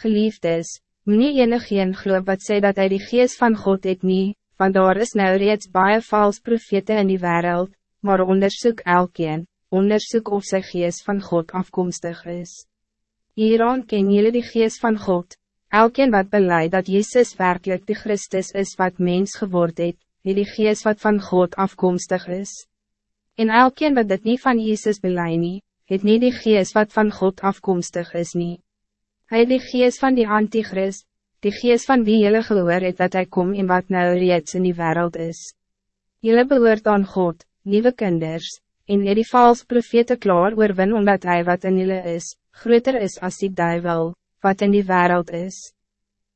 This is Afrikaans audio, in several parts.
Geliefdes, meneer enig geen geloof wat sê dat hij die geest van God het nie, want daar is nou reeds baie vals profete in die wereld, maar onderzoek elkeen, onderzoek of sy geest van God afkomstig is. Hieraan ken jullie die geest van God, elkeen wat beleid dat Jezus werkelijk de Christus is wat mens geword het, die die geest wat van God afkomstig is. En elkeen wat dit niet van Jezus beleid nie, het nie die geest wat van God afkomstig is nie. Hij die geest van die antichrist, die geest van wie jullie gehoor het dat hij kom en wat nou reeds in die wereld is. Jullie behoort aan God, nieuwe kinders, en het die vals profete klaar oorwin omdat hij wat in jullie is, groter is als die duivel, wat in die wereld is.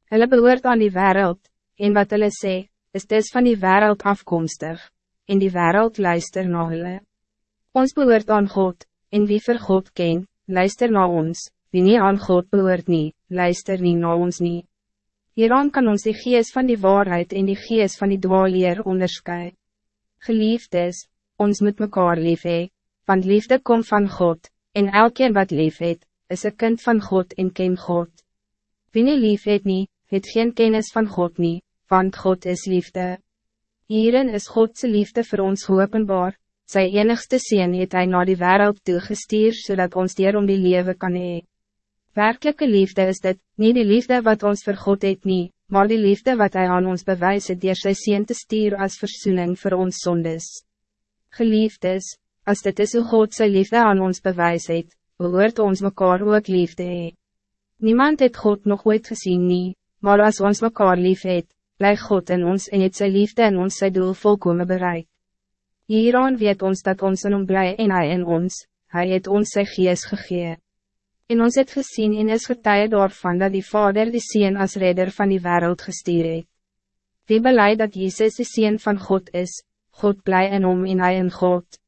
Hulle behoort aan die wereld, en wat hulle sê, is dis van die wereld afkomstig, en die wereld luister na hulle. Ons behoort aan God, en wie vir God ken, luister na ons, wie niet aan God behoort nie, luister nie na ons nie. Hieraan kan ons die geest van die waarheid en die geest van die dwaalleer onderskei. Geliefdes, ons moet mekaar lief hee, want liefde komt van God, en elkeen wat lief het, is een kind van God en ken God. Wie nie lief het nie, het geen kennis van God nie, want God is liefde. Hierin is Godse liefde voor ons geopenbaar, sy enigste sien het hy na die wereld toegestuur, zodat ons dier om die leven kan hee. Werkelijke liefde is dit, niet die liefde wat ons vir God het nie, maar die liefde wat hij aan ons bewys het dier sy sien te stuur as versoening voor ons zondes. Geliefdes, als dit is hoe God sy liefde aan ons bewys het, behoort ons mekaar ook liefde hee. Niemand het God nog ooit gezien nie, maar als ons mekaar lief het, bly God in ons en het sy liefde in ons sy doel volkome bereik. Hieraan weet ons dat ons in hom bly en hy in ons, hij het ons sy gees gegee. En ons het gezien en is getuie daarvan dat die Vader die Seen als redder van die wereld gestuur het. Wie beleid dat Jezus de Seen van God is, God blij in om en hy in God.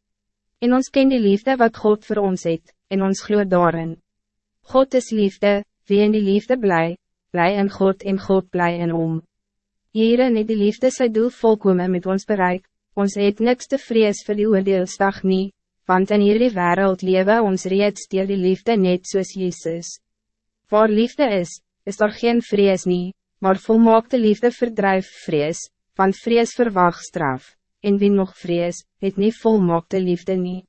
En ons ken die liefde wat God voor ons het, en ons gloed daarin. God is liefde, wie in die liefde blij, blij in God en God blij in om. Hierin het die liefde sy doel volkome met ons bereik, ons het niks te vrees vir die oordeelsdag nie, want in hierdie wereld lewe ons reeds deel die liefde net soos Jezus. Waar liefde is, is er geen vrees nie, maar volmaakte liefde verdrijf vrees, want vrees verwacht straf, en wie nog vrees, het nie volmaakte liefde nie.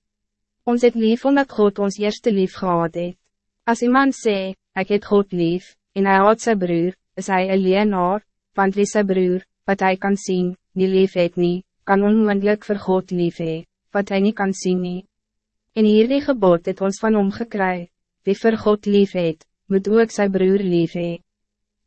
Ons het lief omdat God ons eerste lief gehad het. As iemand sê, ik het God lief, en hij haat sy broer, is hij een leenaar, want wie sy broer, wat hij kan zien, die lief het nie, kan onmiddellijk vir God lief hee wat hij niet kan zien nie. En hierdie gebod het ons van hom gekry, wie vir God lief het, moet ook sy broer lief hee.